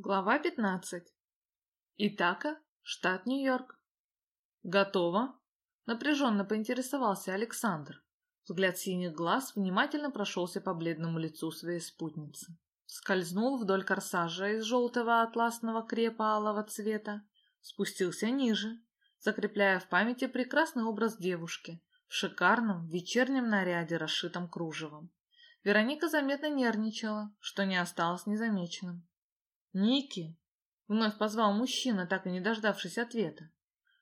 Глава 15. Итака, штат Нью-Йорк. Готово? Напряженно поинтересовался Александр. Взгляд синих глаз внимательно прошелся по бледному лицу своей спутницы. Скользнул вдоль корсажа из желтого атласного крепа алого цвета, спустился ниже, закрепляя в памяти прекрасный образ девушки в шикарном вечернем наряде, расшитом кружевом. Вероника заметно нервничала, что не осталось незамеченным. «Ники!» — вновь позвал мужчина, так и не дождавшись ответа.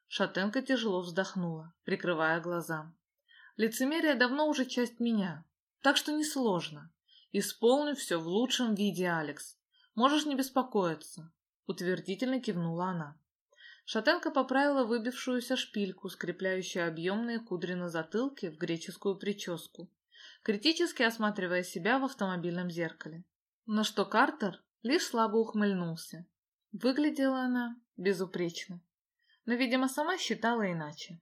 Шатенка тяжело вздохнула, прикрывая глаза. «Лицемерие давно уже часть меня, так что несложно. Исполню все в лучшем виде, Алекс. Можешь не беспокоиться», — утвердительно кивнула она. Шатенка поправила выбившуюся шпильку, скрепляющую объемные кудри на затылке в греческую прическу, критически осматривая себя в автомобильном зеркале. На что Картер лишь слабо ухмыльнулся. Выглядела она безупречно, но, видимо, сама считала иначе.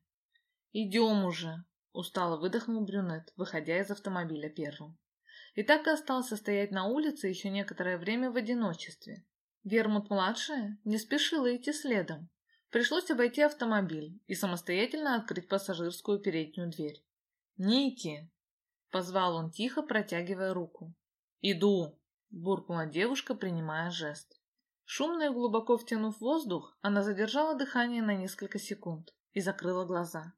«Идем уже!» — устало выдохнул брюнет, выходя из автомобиля первым. И так и остался стоять на улице еще некоторое время в одиночестве. Вермут-младшая не спешила идти следом. Пришлось обойти автомобиль и самостоятельно открыть пассажирскую переднюю дверь. «Ники!» — позвал он тихо, протягивая руку. «Иду!» Буркнула девушка, принимая жест. Шумно и глубоко втянув воздух, она задержала дыхание на несколько секунд и закрыла глаза.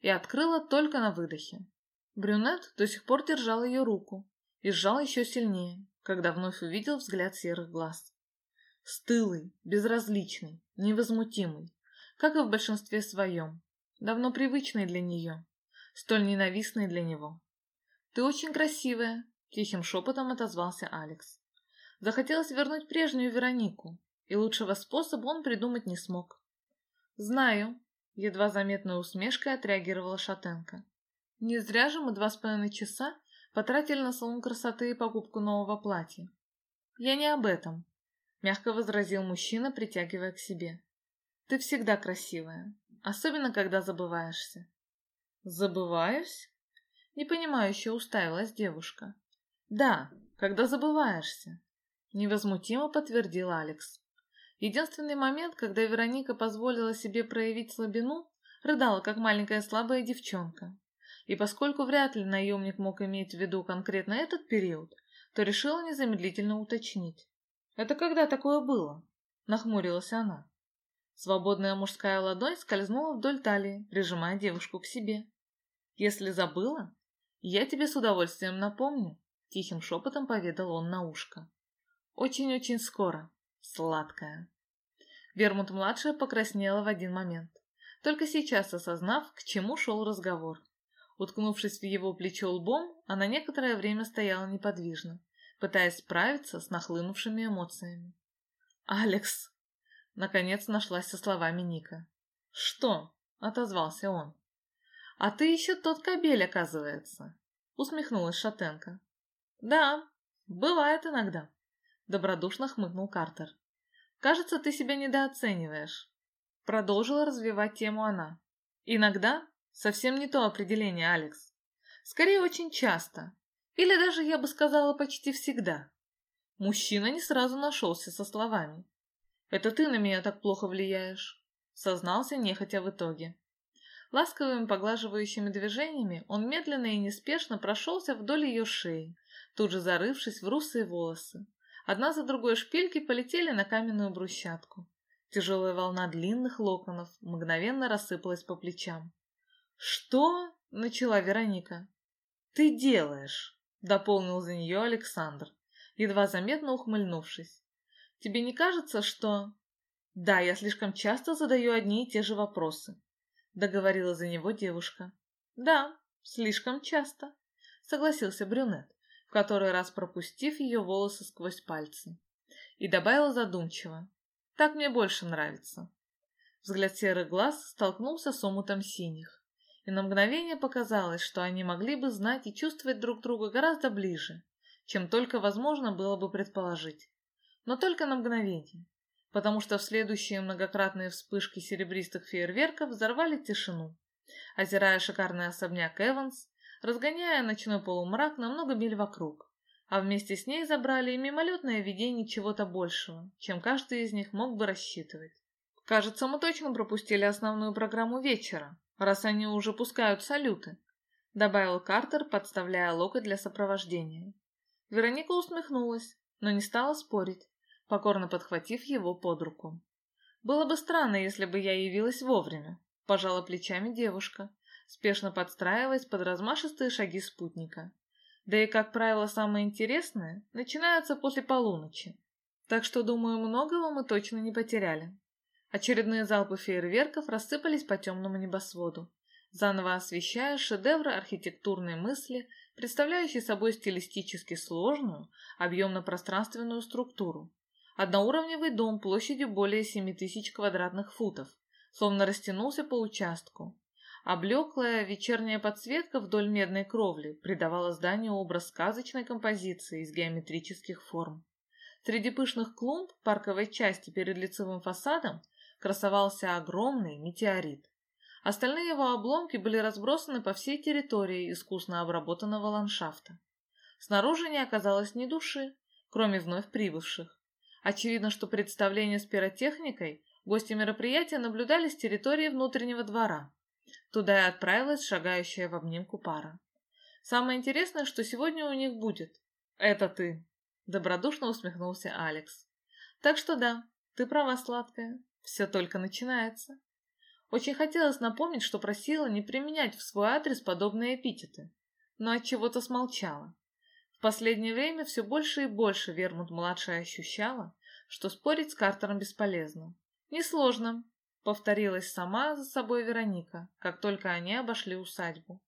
И открыла только на выдохе. Брюнет до сих пор держал ее руку и сжал еще сильнее, когда вновь увидел взгляд серых глаз. Стылый, безразличный, невозмутимый, как и в большинстве своем, давно привычный для нее, столь ненавистный для него. «Ты очень красивая», Тихим шепотом отозвался Алекс. Захотелось вернуть прежнюю Веронику, и лучшего способа он придумать не смог. «Знаю», — едва заметной усмешкой отреагировала Шатенко. «Не зря же мы два с половиной часа потратили на салон красоты и покупку нового платья». «Я не об этом», — мягко возразил мужчина, притягивая к себе. «Ты всегда красивая, особенно когда забываешься». «Забываюсь?» Непонимающе уставилась девушка. «Да, когда забываешься», — невозмутимо подтвердил Алекс. Единственный момент, когда Вероника позволила себе проявить слабину, рыдала, как маленькая слабая девчонка. И поскольку вряд ли наемник мог иметь в виду конкретно этот период, то решила незамедлительно уточнить. «Это когда такое было?» — нахмурилась она. Свободная мужская ладонь скользнула вдоль талии, прижимая девушку к себе. «Если забыла, я тебе с удовольствием напомню. Тихим шепотом поведал он на ушко. Очень-очень скоро. Сладкая. Вермут-младшая покраснела в один момент, только сейчас осознав, к чему шел разговор. Уткнувшись в его плечо лбом, она некоторое время стояла неподвижно, пытаясь справиться с нахлынувшими эмоциями. «Алекс!» — наконец нашлась со словами Ника. «Что?» — отозвался он. «А ты еще тот кобель, оказывается!» — усмехнулась Шатенко. «Да, бывает иногда», — добродушно хмыкнул Картер. «Кажется, ты себя недооцениваешь», — продолжила развивать тему она. «Иногда совсем не то определение, Алекс. Скорее, очень часто. Или даже, я бы сказала, почти всегда». Мужчина не сразу нашелся со словами. «Это ты на меня так плохо влияешь», — сознался нехотя в итоге. Ласковыми поглаживающими движениями он медленно и неспешно прошелся вдоль ее шеи, тут же зарывшись в русые волосы. Одна за другой шпильки полетели на каменную брусчатку. Тяжелая волна длинных локонов мгновенно рассыпалась по плечам. «Что?» — начала Вероника. «Ты делаешь?» — дополнил за нее Александр, едва заметно ухмыльнувшись. «Тебе не кажется, что...» «Да, я слишком часто задаю одни и те же вопросы», — договорила за него девушка. «Да, слишком часто», — согласился брюнет который раз пропустив ее волосы сквозь пальцы. И добавила задумчиво. «Так мне больше нравится». Взгляд серых глаз столкнулся с омутом синих, и на мгновение показалось, что они могли бы знать и чувствовать друг друга гораздо ближе, чем только возможно было бы предположить. Но только на мгновение, потому что в следующие многократные вспышки серебристых фейерверков взорвали тишину. Озирая шикарный особняк Эванс, разгоняя ночной полумрак на много миль вокруг. а вместе с ней забрали и мимолетное видение чего-то большего, чем каждый из них мог бы рассчитывать. Кажется, мы точно пропустили основную программу вечера, раз они уже пускают салюты, добавил Картер, подставляя локоть для сопровождения. Вероника усмехнулась, но не стала спорить, покорно подхватив его под руку. Было бы странно, если бы я явилась вовремя, пожала плечами девушка, спешно подстраиваясь под размашистые шаги спутника. Да и, как правило, самое интересное начинается после полуночи. Так что, думаю, многого мы точно не потеряли. Очередные залпы фейерверков рассыпались по темному небосводу, заново освещая шедевры архитектурной мысли, представляющие собой стилистически сложную, объемно-пространственную структуру. Одноуровневый дом площадью более 7 тысяч квадратных футов, словно растянулся по участку. Облеклая вечерняя подсветка вдоль медной кровли придавала зданию образ сказочной композиции из геометрических форм. Среди пышных клумб парковой части перед лицевым фасадом красовался огромный метеорит. Остальные его обломки были разбросаны по всей территории искусно обработанного ландшафта. Снаружи не оказалось ни души, кроме вновь прибывших. Очевидно, что представление с пиротехникой гости мероприятия наблюдали с территории внутреннего двора. Туда и отправилась шагающая в обнимку пара. «Самое интересное, что сегодня у них будет. Это ты!» Добродушно усмехнулся Алекс. «Так что да, ты права, сладкая. Все только начинается. Очень хотелось напомнить, что просила не применять в свой адрес подобные эпитеты, но от чего-то смолчала. В последнее время все больше и больше Вермут-младшая ощущала, что спорить с Картером бесполезно. «Несложно», — повторилась сама за собой Вероника, как только они обошли усадьбу.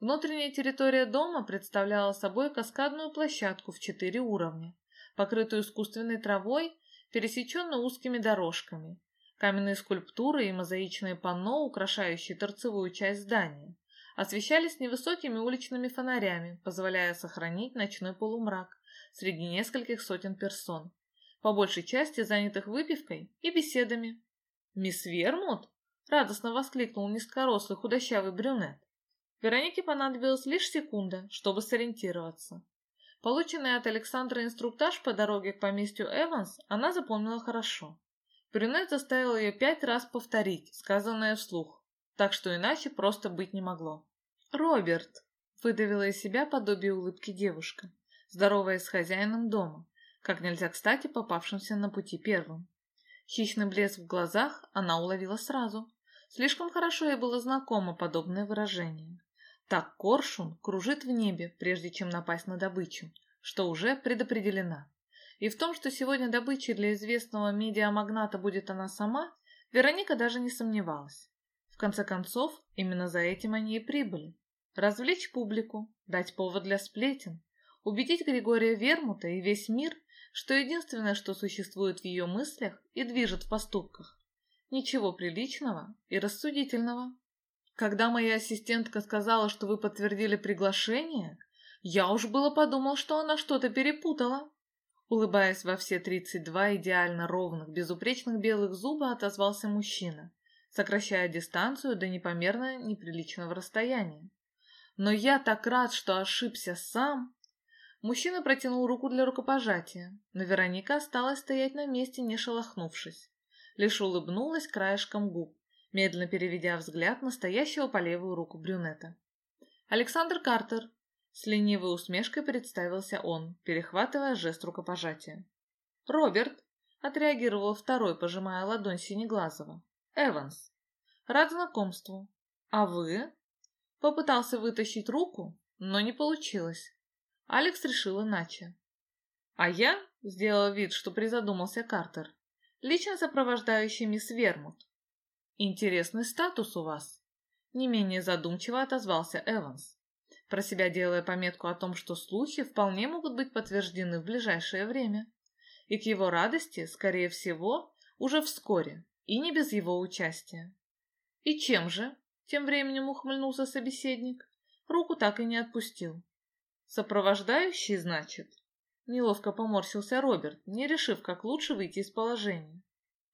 Внутренняя территория дома представляла собой каскадную площадку в четыре уровня, покрытую искусственной травой, пересеченную узкими дорожками, Каменные скульптуры и мозаичные панно, украшающие торцевую часть здания, освещались невысокими уличными фонарями, позволяя сохранить ночной полумрак среди нескольких сотен персон, по большей части занятых выпивкой и беседами. «Мисс Вермут?» — радостно воскликнул низкорослый худощавый брюнет. Веронике понадобилась лишь секунда, чтобы сориентироваться. Полученный от Александра инструктаж по дороге к поместью Эванс она запомнила хорошо. Брюнет заставил ее пять раз повторить, сказанное вслух, так что иначе просто быть не могло. «Роберт!» — выдавила из себя подобие улыбки девушка, здороваясь с хозяином дома, как нельзя кстати попавшимся на пути первым. Хищный блеск в глазах она уловила сразу. Слишком хорошо ей было знакомо подобное выражение. Так коршун кружит в небе, прежде чем напасть на добычу, что уже предопределена. И в том, что сегодня добычей для известного медиамагната будет она сама, Вероника даже не сомневалась. В конце концов, именно за этим они и прибыли. Развлечь публику, дать повод для сплетен, убедить Григория Вермута и весь мир, что единственное, что существует в ее мыслях и движет в поступках. Ничего приличного и рассудительного. Когда моя ассистентка сказала, что вы подтвердили приглашение, я уж было подумал, что она что-то перепутала. Улыбаясь во все тридцать два идеально ровных, безупречных белых зуба, отозвался мужчина, сокращая дистанцию до непомерно неприличного расстояния. «Но я так рад, что ошибся сам!» Мужчина протянул руку для рукопожатия, но Вероника осталась стоять на месте, не шелохнувшись. Лишь улыбнулась краешком губ, медленно переведя взгляд на стоящего по левую руку брюнета. «Александр Картер, с ленивой усмешкой представился он, перехватывая жест рукопожатия. «Роберт!» — отреагировал второй, пожимая ладонь Синеглазого. «Эванс! Рад знакомству. А вы?» Попытался вытащить руку, но не получилось. Алекс решил иначе. «А я?» — сделал вид, что призадумался Картер. «Лично сопровождающий мисс Вермут». «Интересный статус у вас», — не менее задумчиво отозвался Эванс про себя делая пометку о том, что слухи вполне могут быть подтверждены в ближайшее время. И к его радости, скорее всего, уже вскоре, и не без его участия. «И чем же?» — тем временем ухмыльнулся собеседник. Руку так и не отпустил. «Сопровождающий, значит?» Неловко поморщился Роберт, не решив, как лучше выйти из положения.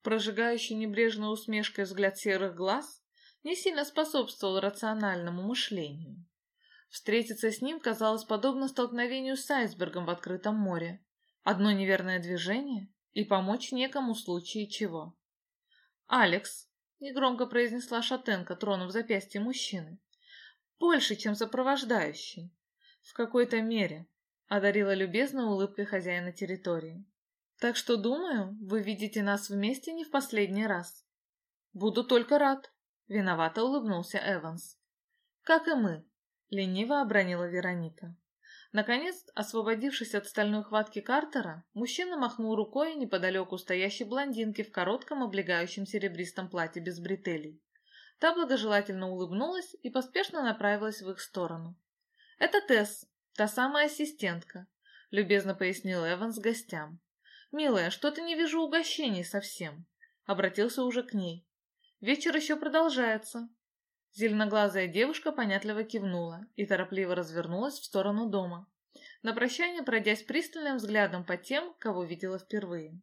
Прожигающий небрежной усмешкой взгляд серых глаз не сильно способствовал рациональному мышлению. Встретиться с ним казалось подобно столкновению с айсбергом в открытом море. Одно неверное движение и помочь некому в случае чего. «Алекс», — негромко произнесла Шатенко, тронув запястье мужчины, — «больше, чем сопровождающий». «В какой-то мере», — одарила любезной улыбкой хозяина территории. «Так что, думаю, вы видите нас вместе не в последний раз». «Буду только рад», — виновато улыбнулся Эванс. «Как и мы», — лениво обронила Вероника. Наконец, освободившись от стальной хватки Картера, мужчина махнул рукой неподалеку стоящей блондинке в коротком облегающем серебристом платье без бретелей. Та благожелательно улыбнулась и поспешно направилась в их сторону. «Это Тесс, та самая ассистентка», — любезно пояснил Эванс гостям. «Милая, что-то не вижу угощений совсем», — обратился уже к ней. «Вечер еще продолжается, Зеленоглазая девушка понятливо кивнула и торопливо развернулась в сторону дома, на прощание пройдясь пристальным взглядом по тем, кого видела впервые.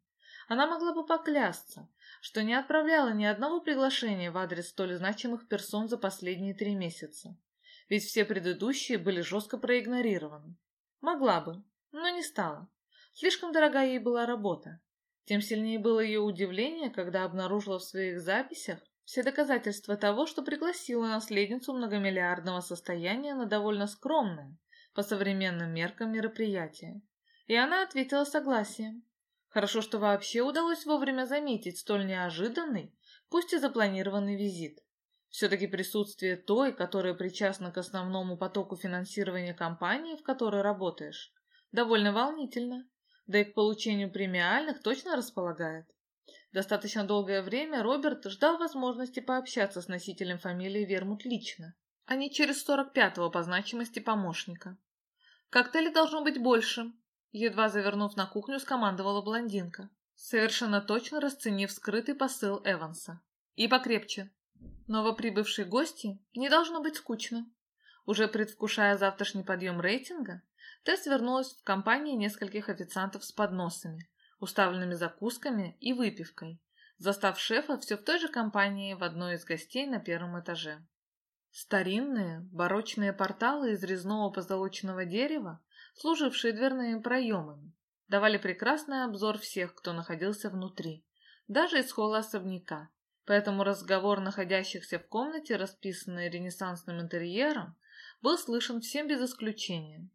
Она могла бы поклясться, что не отправляла ни одного приглашения в адрес столь значимых персон за последние три месяца, ведь все предыдущие были жестко проигнорированы. Могла бы, но не стала. Слишком дорогая ей была работа. Тем сильнее было ее удивление, когда обнаружила в своих записях все доказательства того, что пригласила наследницу многомиллиардного состояния на довольно скромное, по современным меркам, мероприятие. И она ответила согласием. Хорошо, что вообще удалось вовремя заметить столь неожиданный, пусть и запланированный визит. Все-таки присутствие той, которая причастна к основному потоку финансирования компании, в которой работаешь, довольно волнительно, да и к получению премиальных точно располагает. Достаточно долгое время Роберт ждал возможности пообщаться с носителем фамилии Вермут лично, а не через 45-го по значимости помощника. «Коктейли должно быть больше», — едва завернув на кухню, скомандовала блондинка, совершенно точно расценив скрытый посыл Эванса. «И покрепче. Новоприбывшей гости не должно быть скучно». Уже предвкушая завтрашний подъем рейтинга, Тесс вернулась в компании нескольких официантов с подносами, уставленными закусками и выпивкой, застав шефа все в той же компании в одной из гостей на первом этаже. Старинные барочные порталы из резного позолоченного дерева, служившие дверными проемами, давали прекрасный обзор всех, кто находился внутри, даже из холла особняка, поэтому разговор находящихся в комнате, расписанной ренессансным интерьером, был слышен всем без исключения.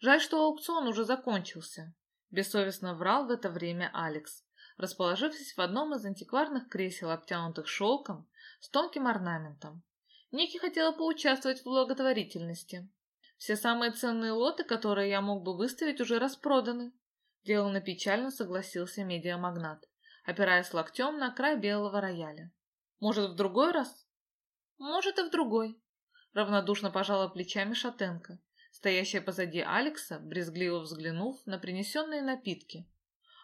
Жаль, что аукцион уже закончился, Бессовестно врал в это время Алекс, расположившись в одном из антикварных кресел, обтянутых шелком, с тонким орнаментом. Ники хотела поучаствовать в благотворительности. Все самые ценные лоты, которые я мог бы выставить, уже распроданы. Деланно печально согласился медиамагнат, опираясь локтем на край белого рояля. Может, в другой раз? Может, и в другой. Равнодушно пожала плечами Шатенко, стоящая позади Алекса, брезгливо взглянув на принесенные напитки.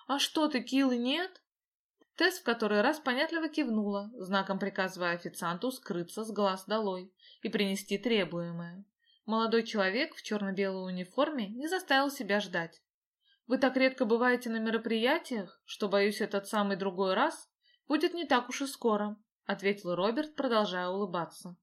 «А что, текилы нет?» Тесс в который раз понятливо кивнула, знаком приказывая официанту скрыться с глаз долой и принести требуемое. Молодой человек в черно-белой униформе не заставил себя ждать. «Вы так редко бываете на мероприятиях, что, боюсь, этот самый другой раз будет не так уж и скоро», — ответил Роберт, продолжая улыбаться.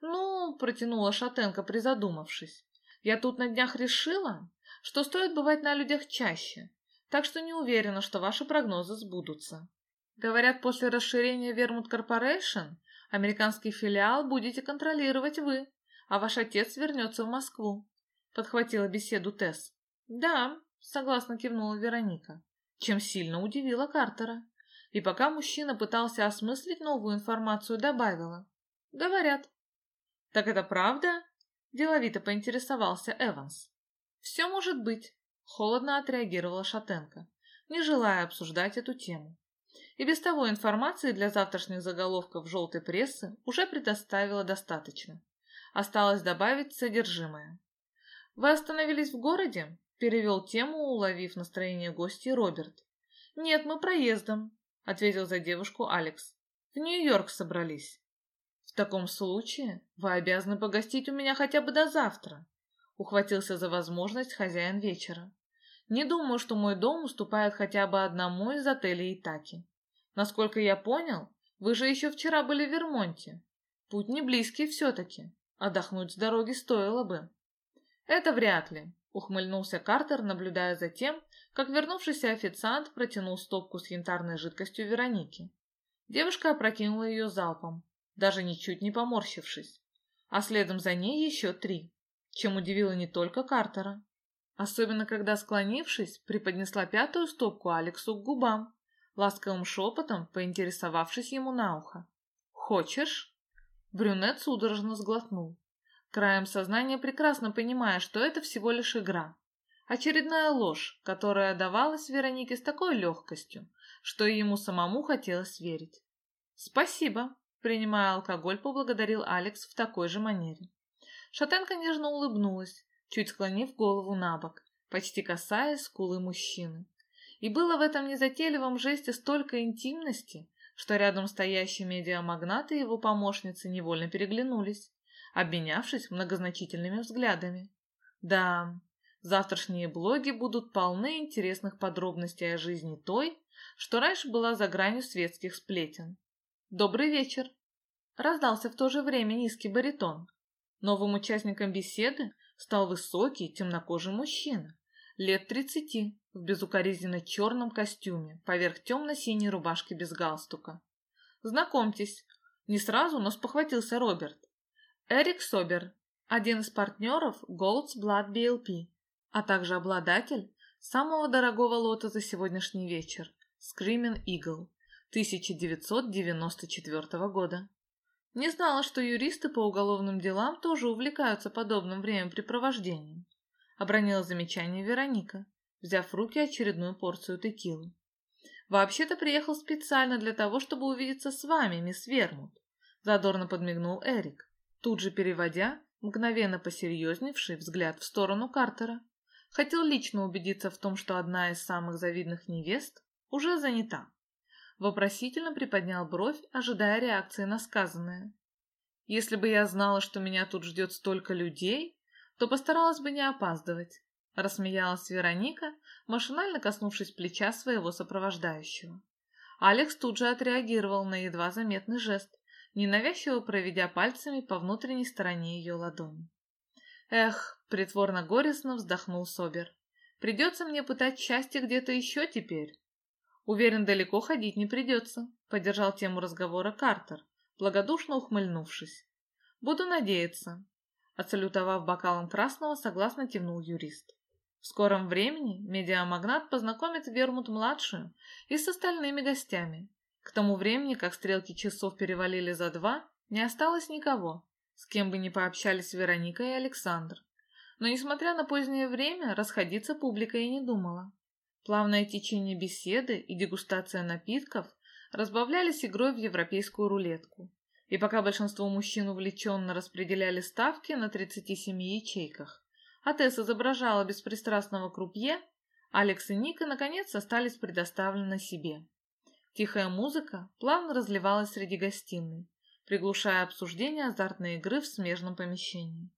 «Ну», — протянула Шатенко, призадумавшись, я тут на днях решила, что стоит бывать на людях чаще, так что не уверена, что ваши прогнозы сбудутся. Говорят, после расширения Вермут Корпорейшн американский филиал будете контролировать вы, а ваш отец вернется в Москву. Подхватила беседу Тесс. Да, согласно кивнула Вероника, чем сильно удивила Картера. И пока мужчина пытался осмыслить новую информацию, добавила. Говорят. Так это правда? Деловито поинтересовался Эванс. «Все может быть», — холодно отреагировала Шатенко, не желая обсуждать эту тему. И без того информации для завтрашних заголовков желтой прессы уже предоставила достаточно. Осталось добавить содержимое. «Вы остановились в городе?» — перевел тему, уловив настроение гостей Роберт. «Нет, мы проездом», — ответил за девушку Алекс. «В Нью-Йорк собрались». «В таком случае вы обязаны погостить у меня хотя бы до завтра», — ухватился за возможность хозяин вечера. «Не думаю, что мой дом уступает хотя бы одному из отелей Итаки. Насколько я понял, вы же еще вчера были в Вермонте. Путь не близкий все-таки. Отдохнуть с дороги стоило бы. Это вряд ли, ухмыльнулся Картер, наблюдая за тем, как вернувшийся официант протянул стопку с янтарной жидкостью Вероники. Девушка опрокинула ее залпом, даже ничуть не поморщившись, а следом за ней еще три, чем удивило не только Картера. Особенно, когда, склонившись, преподнесла пятую стопку Алексу к губам, ласковым шепотом поинтересовавшись ему на ухо. «Хочешь?» Брюнет судорожно сглотнул, краем сознания прекрасно понимая, что это всего лишь игра. Очередная ложь, которая давалась Веронике с такой легкостью, что ему самому хотелось верить. «Спасибо», — принимая алкоголь, поблагодарил Алекс в такой же манере. Шатенка нежно улыбнулась, чуть склонив голову на бок, почти касаясь скулы мужчины. И было в этом незатейливом жесте столько интимности, что рядом стоящие медиамагнаты и его помощницы невольно переглянулись, обменявшись многозначительными взглядами. Да, завтрашние блоги будут полны интересных подробностей о жизни той, что раньше была за гранью светских сплетен. «Добрый вечер!» Раздался в то же время низкий баритон. Новым участником беседы стал высокий, темнокожий мужчина, лет тридцати, в безукоризненно черном костюме, поверх темно-синей рубашки без галстука. «Знакомьтесь!» Не сразу, но спохватился Роберт. Эрик Собер, один из партнеров Gold's Blood BLP, а также обладатель самого дорогого лота за сегодняшний вечер Screaming Eagle 1994 года. Не знала, что юристы по уголовным делам тоже увлекаются подобным времяпрепровождением. Обронила замечание Вероника, взяв в руки очередную порцию текилы. «Вообще-то приехал специально для того, чтобы увидеться с вами, мисс Вермут», задорно подмигнул Эрик, тут же переводя мгновенно посерьезневший взгляд в сторону Картера. Хотел лично убедиться в том, что одна из самых завидных невест уже занята. Вопросительно приподнял бровь, ожидая реакции на сказанное. Если бы я знала, что меня тут ждет столько людей, то постаралась бы не опаздывать. Рассмеялась Вероника, машинально коснувшись плеча своего сопровождающего. Алекс тут же отреагировал на едва заметный жест, ненавязчиво проведя пальцами по внутренней стороне ее ладони. «Эх!» — притворно-горестно вздохнул Собер. «Придется мне пытать счастье где-то еще теперь». Уверен, далеко ходить не придется, поддержал тему разговора Картер, благодушно ухмыльнувшись. Буду надеяться. Отсалютовав бокалом красного, согласно кивнул юрист. В скором времени медиамагнат познакомит Вермут-младшую и с остальными гостями. К тому времени, как стрелки часов перевалили за два, не осталось никого, с кем бы ни пообщались Вероника и Александр. Но, несмотря на позднее время, расходиться публика и не думала. Плавное течение беседы и дегустация напитков разбавлялись игрой в европейскую рулетку. И пока большинство мужчин увлеченно распределяли ставки на 37 ячейках, а Тесс изображала беспристрастного крупье, Алекс и Ника наконец остались предоставлены себе. Тихая музыка плавно разливалась среди гостиной, приглушая обсуждение азартной игры в смежном помещении.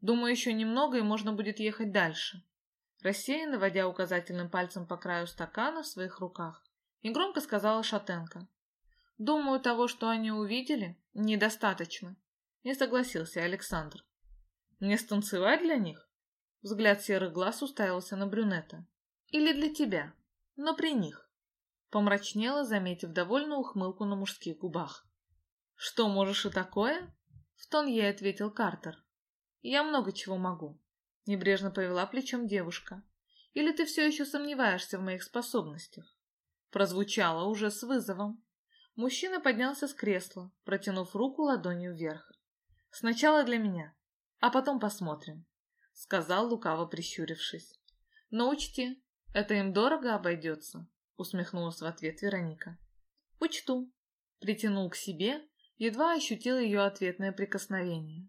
Думаю, еще немного, и можно будет ехать дальше рассеянно водя указательным пальцем по краю стакана в своих руках, негромко сказала Шатенко. «Думаю, того, что они увидели, недостаточно», — не согласился Александр. «Мне станцевать для них?» Взгляд серых глаз уставился на брюнета. «Или для тебя, но при них?» Помрачнела, заметив довольную ухмылку на мужских губах. «Что, можешь и такое?» В тон ей ответил Картер. «Я много чего могу. Небрежно повела плечом девушка. Или ты все еще сомневаешься в моих способностях? Прозвучало уже с вызовом. Мужчина поднялся с кресла, протянув руку ладонью вверх. Сначала для меня, а потом посмотрим, сказал лукаво прищурившись. Но учти, это им дорого обойдется, усмехнулась в ответ Вероника. Учту. Притянул к себе, едва ощутил ее ответное прикосновение.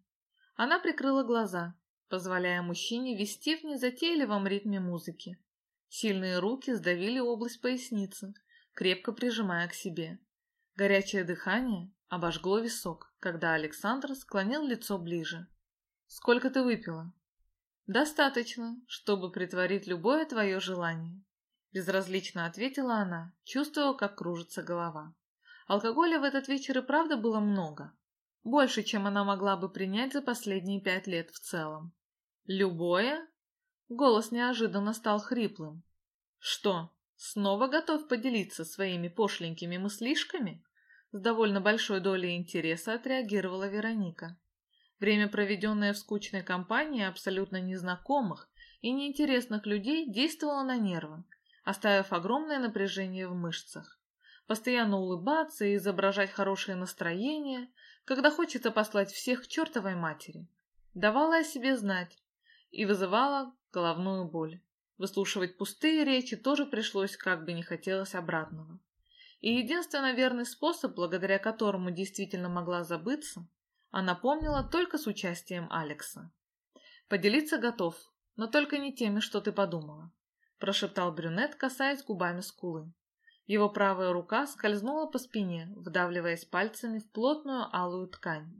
Она прикрыла глаза, позволяя мужчине вести в незатейливом ритме музыки. Сильные руки сдавили область поясницы, крепко прижимая к себе. Горячее дыхание обожгло висок, когда Александр склонил лицо ближе. «Сколько ты выпила?» «Достаточно, чтобы притворить любое твое желание», — безразлично ответила она, чувствуя, как кружится голова. Алкоголя в этот вечер и правда было много. Больше, чем она могла бы принять за последние пять лет в целом. «Любое?» Голос неожиданно стал хриплым. «Что, снова готов поделиться своими пошленькими мыслишками?» С довольно большой долей интереса отреагировала Вероника. Время, проведенное в скучной компании абсолютно незнакомых и неинтересных людей, действовало на нервы, оставив огромное напряжение в мышцах. Постоянно улыбаться и изображать хорошее настроение, когда хочется послать всех к чертовой матери, давала о себе знать и вызывала головную боль. Выслушивать пустые речи тоже пришлось, как бы не хотелось обратного. И единственно верный способ, благодаря которому действительно могла забыться, она помнила только с участием Алекса. «Поделиться готов, но только не теми, что ты подумала», прошептал брюнет, касаясь губами скулы. Его правая рука скользнула по спине, вдавливаясь пальцами в плотную алую ткань.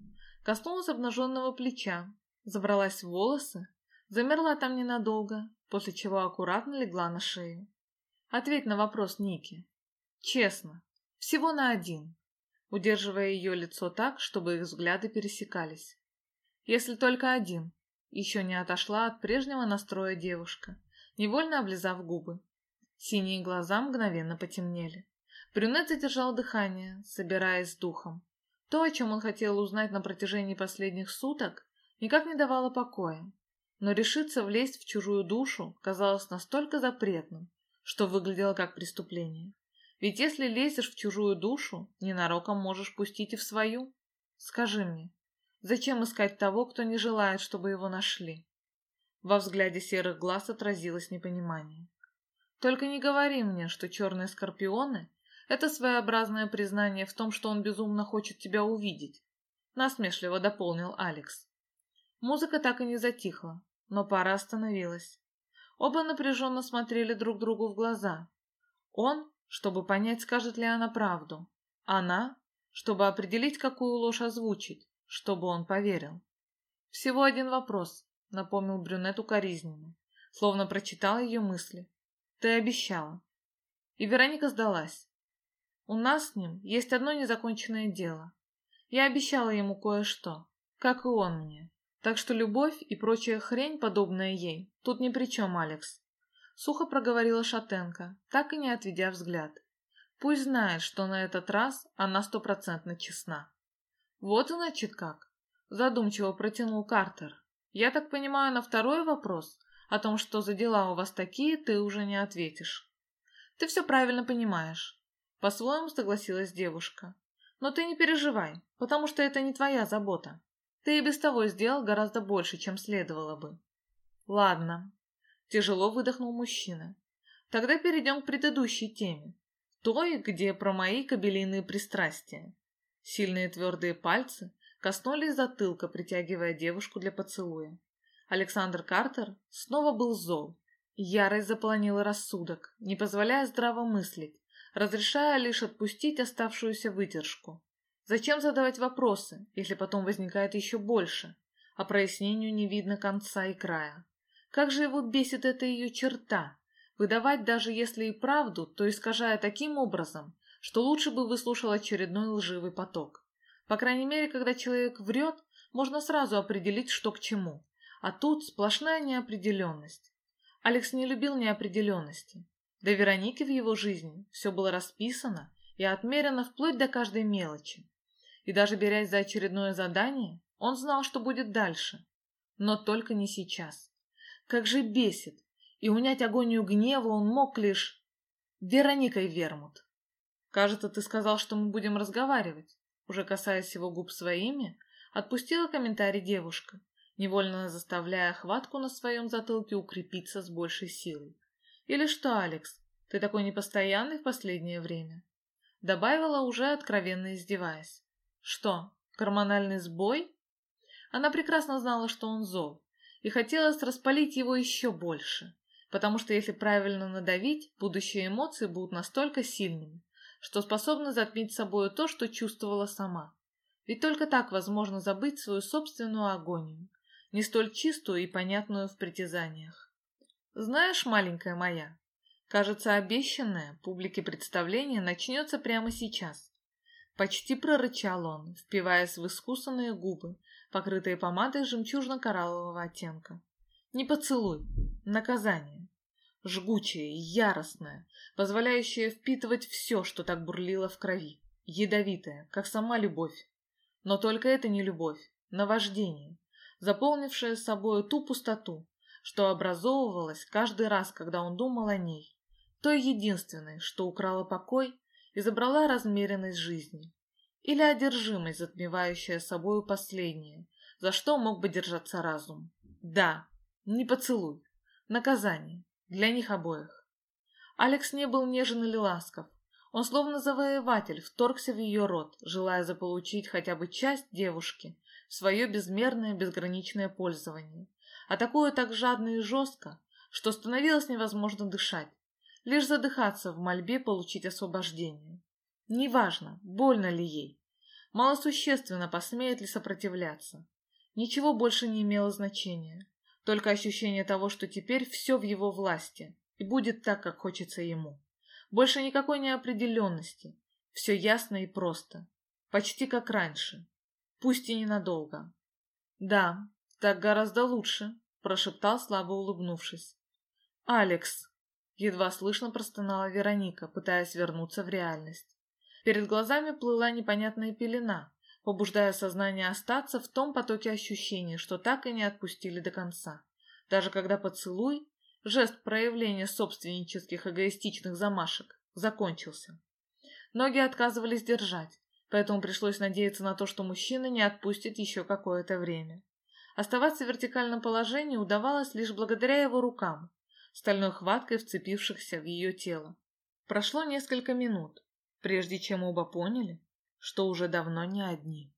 Коснулась обнаженного плеча, забралась в волосы, замерла там ненадолго, после чего аккуратно легла на шею. «Ответь на вопрос Ники. Честно. Всего на один удерживая ее лицо так, чтобы их взгляды пересекались. Если только один, еще не отошла от прежнего настроя девушка, невольно облизав губы. Синие глаза мгновенно потемнели. Брюнет задержал дыхание, собираясь с духом. То, о чем он хотел узнать на протяжении последних суток, никак не давало покоя. Но решиться влезть в чужую душу казалось настолько запретным, что выглядело как преступление. Ведь если лезешь в чужую душу, ненароком можешь пустить и в свою. Скажи мне, зачем искать того, кто не желает, чтобы его нашли? Во взгляде серых глаз отразилось непонимание. Только не говори мне, что черные скорпионы — это своеобразное признание в том, что он безумно хочет тебя увидеть. Насмешливо дополнил Алекс. Музыка так и не затихла, но пара остановилась. Оба напряженно смотрели друг другу в глаза. Он чтобы понять, скажет ли она правду. Она, чтобы определить, какую ложь озвучить, чтобы он поверил. «Всего один вопрос», — напомнил брюнет укоризненно, словно прочитал ее мысли. «Ты обещала». И Вероника сдалась. «У нас с ним есть одно незаконченное дело. Я обещала ему кое-что, как и он мне. Так что любовь и прочая хрень, подобная ей, тут ни при чем, Алекс. Сухо проговорила Шатенко, так и не отведя взгляд. Пусть знает, что на этот раз она стопроцентно честна. Вот значит как. Задумчиво протянул Картер. Я так понимаю, на второй вопрос, о том, что за дела у вас такие, ты уже не ответишь. Ты все правильно понимаешь. По-своему согласилась девушка. Но ты не переживай, потому что это не твоя забота. Ты и без того сделал гораздо больше, чем следовало бы. Ладно, Тяжело выдохнул мужчина. Тогда перейдем к предыдущей теме. Той, где про мои кабелиные пристрастия. Сильные твердые пальцы коснулись затылка, притягивая девушку для поцелуя. Александр Картер снова был зол. Ярость заполонила рассудок, не позволяя здраво мыслить, разрешая лишь отпустить оставшуюся выдержку. Зачем задавать вопросы, если потом возникает еще больше, а прояснению не видно конца и края? Как же его бесит эта ее черта. Выдавать даже если и правду, то искажая таким образом, что лучше бы выслушал очередной лживый поток. По крайней мере, когда человек врет, можно сразу определить, что к чему. А тут сплошная неопределенность. Алекс не любил неопределенности. До Вероники в его жизни все было расписано и отмерено вплоть до каждой мелочи. И даже берясь за очередное задание, он знал, что будет дальше. Но только не сейчас. Как же бесит! И унять агонию гнева он мог лишь... Вероникой Вермут. Кажется, ты сказал, что мы будем разговаривать. Уже касаясь его губ своими, отпустила комментарий девушка, невольно заставляя хватку на своем затылке укрепиться с большей силой. Или что, Алекс, ты такой непостоянный в последнее время? Добавила, уже откровенно издеваясь. Что, гормональный сбой? Она прекрасно знала, что он зол, и хотелось распалить его еще больше, потому что если правильно надавить, будущие эмоции будут настолько сильными, что способны затмить собою то, что чувствовала сама. Ведь только так возможно забыть свою собственную агонию, не столь чистую и понятную в притязаниях. Знаешь, маленькая моя, кажется, обещанное публике представление начнется прямо сейчас. Почти прорычал он, впиваясь в искусанные губы, покрытые помадой жемчужно-кораллового оттенка. Не поцелуй, наказание. Жгучее, яростное, позволяющее впитывать все, что так бурлило в крови. Ядовитое, как сама любовь. Но только это не любовь, наваждение, заполнившее собой ту пустоту, что образовывалась каждый раз, когда он думал о ней, той единственной, что украла покой и забрала размеренность жизни, или одержимость, затмевающая собою последнее, за что мог бы держаться разум. Да, не поцелуй, наказание, для них обоих. Алекс не был нежен или ласков, он словно завоеватель вторгся в ее рот, желая заполучить хотя бы часть девушки в свое безмерное безграничное пользование, атакуя так жадно и жестко, что становилось невозможно дышать, лишь задыхаться в мольбе получить освобождение. Неважно, больно ли ей, малосущественно посмеет ли сопротивляться. Ничего больше не имело значения, только ощущение того, что теперь все в его власти и будет так, как хочется ему. Больше никакой неопределенности, все ясно и просто, почти как раньше, пусть и ненадолго. Да, так гораздо лучше, прошептал, слабо улыбнувшись. Алекс, едва слышно простонала Вероника, пытаясь вернуться в реальность. Перед глазами плыла непонятная пелена, побуждая сознание остаться в том потоке ощущений, что так и не отпустили до конца. Даже когда поцелуй, жест проявления собственнических эгоистичных замашек, закончился. Ноги отказывались держать, поэтому пришлось надеяться на то, что мужчина не отпустит еще какое-то время. Оставаться в вертикальном положении удавалось лишь благодаря его рукам, стальной хваткой вцепившихся в ее тело. Прошло несколько минут, прежде чем оба поняли, что уже давно не одни.